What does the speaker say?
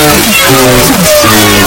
Oh.